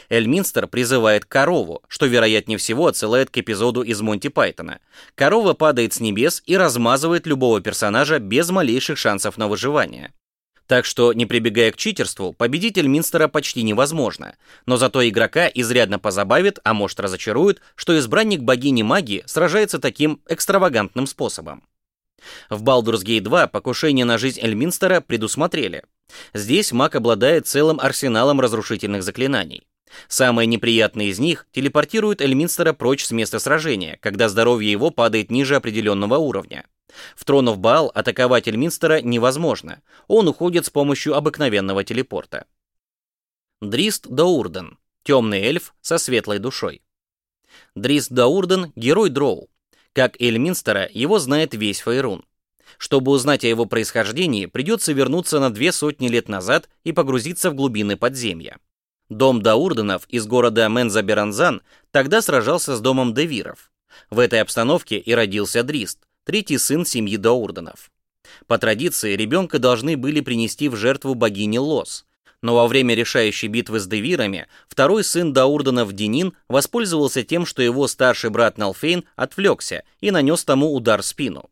Эльминстер призывает корову, что вероятнее всего отсылает к эпизоду из Монти Пайтона. Корова падает с небес и размазывает любого персонажа без малейших шансов на выживание. Так что, не прибегая к читерству, победить Эльминстера почти невозможно, но зато игрока изрядно позабавит, а может разочарует, что избранник богини магии сражается таким экстравагантным способом. В Baldur's Gate 2 покушение на жизнь Эльминстера предусмотрели. Здесь маг обладает целым арсеналом разрушительных заклинаний. Самое неприятное из них телепортирует Эльминстера прочь с места сражения, когда здоровье его падает ниже определенного уровня. В Тронов Баал атаковать Эльминстера невозможно, он уходит с помощью обыкновенного телепорта. Дрист Даурден, темный эльф со светлой душой. Дрист Даурден – герой Дроу. Как Эльминстера, его знает весь Фейрун. Чтобы узнать о его происхождении, придется вернуться на две сотни лет назад и погрузиться в глубины подземья. Дом Даурденов из города Мензаберанзан тогда сражался с домом Девиров. В этой обстановке и родился Дрист, третий сын семьи Даурденов. По традиции, ребенка должны были принести в жертву богине Лос, но во время решающей битвы с Девирами второй сын Даурденов Денин воспользовался тем, что его старший брат Налфейн отвлекся и нанес тому удар в спину.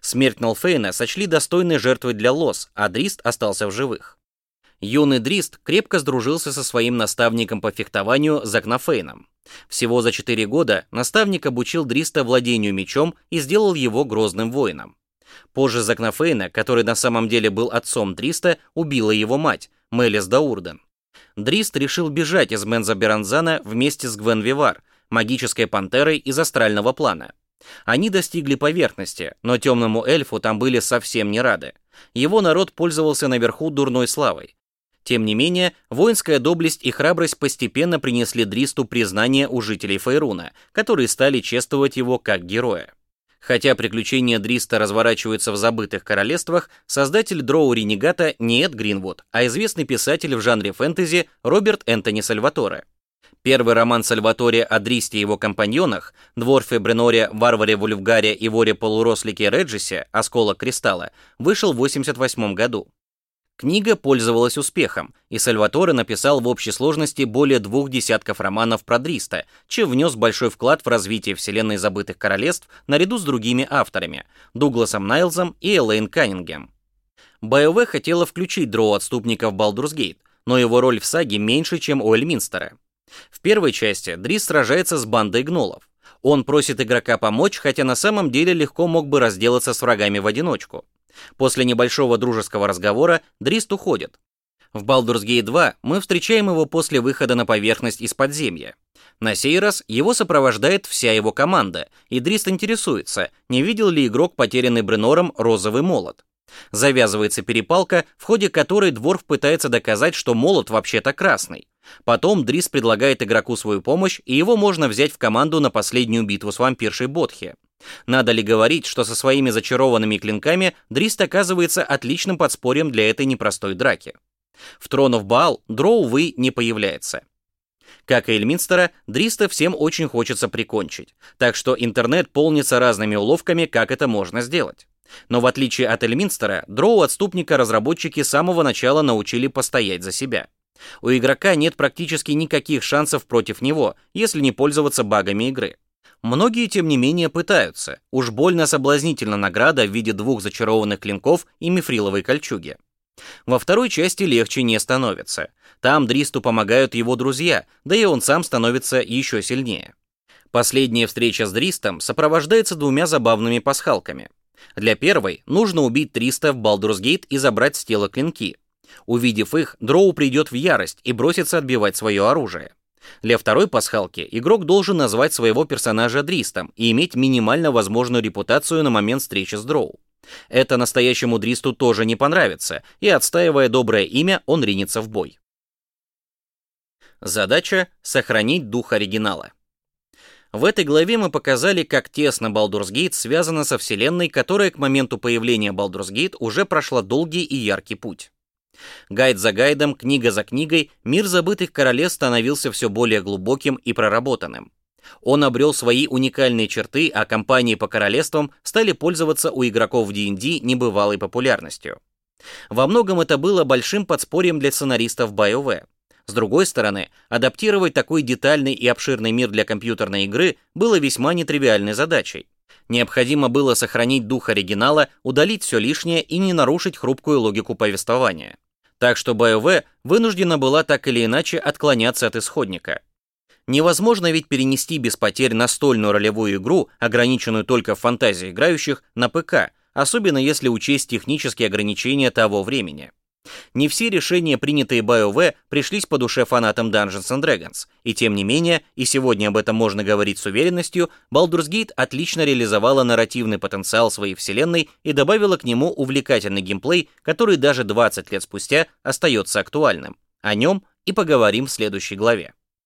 Смерть Налфейна сочли достойной жертвой для Лос, а Дрист остался в живых юный Дрист крепко сдружился со своим наставником по фехтованию Закнафейном. Всего за 4 года наставник обучил Дриста владению мечом и сделал его грозным воином. Позже Закнафейна, который на самом деле был отцом Дриста, убила его мать, Мелис Даурден. Дрист решил бежать из Мензаберанзана вместе с Гвен Вивар, магической пантерой из астрального плана. Они достигли поверхности, но темному эльфу там были совсем не рады. Его народ пользовался наверху дурной славой. Тем не менее, воинская доблесть и храбрость постепенно принесли Дристу признание у жителей Фейруна, которые стали чествовать его как героя. Хотя приключения Дриста разворачиваются в забытых королевствах, создатель Дроу Ренегата не Эд Гринвуд, а известный писатель в жанре фэнтези Роберт Энтони Сальваторе. Первый роман Сальваторе о Дристе и его компаньонах, Дворфе Бреноре, Варваре Вульфгаре и Воре Полурослике Реджисе, Осколок Кристалла, вышел в 88 году. Книга пользовалась успехом, и Сальваторе написал в общей сложности более двух десятков романов про Дриста, чем внес большой вклад в развитие вселенной забытых королевств наряду с другими авторами Дугласом Найлзом и Элейн Каннингем. BioWare хотела включить дроу-отступника в Baldur's но его роль в саге меньше, чем у Эльминстера. В первой части Дрис сражается с бандой гнолов. Он просит игрока помочь, хотя на самом деле легко мог бы разделаться с врагами в одиночку. После небольшого дружеского разговора Дрист уходит. В Baldur's Gate 2 мы встречаем его после выхода на поверхность из подземья. На сей раз его сопровождает вся его команда, и Дрист интересуется, не видел ли игрок потерянный Бренором розовый молот. Завязывается перепалка, в ходе которой Дворф пытается доказать, что молот вообще-то красный. Потом Дрис предлагает игроку свою помощь, и его можно взять в команду на последнюю битву с вампиршей Бодхи. Надо ли говорить, что со своими зачарованными клинками Дрист оказывается отличным подспорьем для этой непростой драки. В of Baal Дро, увы, не появляется. Как и Эльминстера, Дриста всем очень хочется прикончить, так что интернет полнится разными уловками, как это можно сделать. Но в отличие от Эльминстера, Дроу-отступника разработчики с самого начала научили постоять за себя. У игрока нет практически никаких шансов против него, если не пользоваться багами игры. Многие, тем не менее, пытаются. Уж больно соблазнительна награда в виде двух зачарованных клинков и мифриловой кольчуги. Во второй части легче не становится. Там Дристу помогают его друзья, да и он сам становится еще сильнее. Последняя встреча с Дристом сопровождается двумя забавными пасхалками. Для первой нужно убить 300 в Baldur's Gate и забрать с тела клинки. Увидев их, Дроу придет в ярость и бросится отбивать свое оружие. Для второй пасхалки игрок должен назвать своего персонажа Дристом и иметь минимально возможную репутацию на момент встречи с Дроу. Это настоящему Дристу тоже не понравится, и отстаивая доброе имя, он ринется в бой. Задача — сохранить дух оригинала. В этой главе мы показали, как тесно Baldur's Gate связана со вселенной, которая к моменту появления Baldur's Gate уже прошла долгий и яркий путь. Гайд за гайдом, книга за книгой, мир забытых королевств становился все более глубоким и проработанным. Он обрел свои уникальные черты, а компании по королевствам стали пользоваться у игроков в D&D небывалой популярностью. Во многом это было большим подспорьем для сценаристов BioWare. С другой стороны, адаптировать такой детальный и обширный мир для компьютерной игры было весьма нетривиальной задачей. Необходимо было сохранить дух оригинала, удалить все лишнее и не нарушить хрупкую логику повествования. Так что BioWare вынуждена была так или иначе отклоняться от исходника. Невозможно ведь перенести без потерь настольную ролевую игру, ограниченную только в фантазии играющих, на ПК, особенно если учесть технические ограничения того времени. Не все решения, принятые BioWare, пришлись по душе фанатам Dungeons and Dragons, и тем не менее, и сегодня об этом можно говорить с уверенностью, Baldur's Gate отлично реализовала нарративный потенциал своей вселенной и добавила к нему увлекательный геймплей, который даже 20 лет спустя остается актуальным. О нем и поговорим в следующей главе.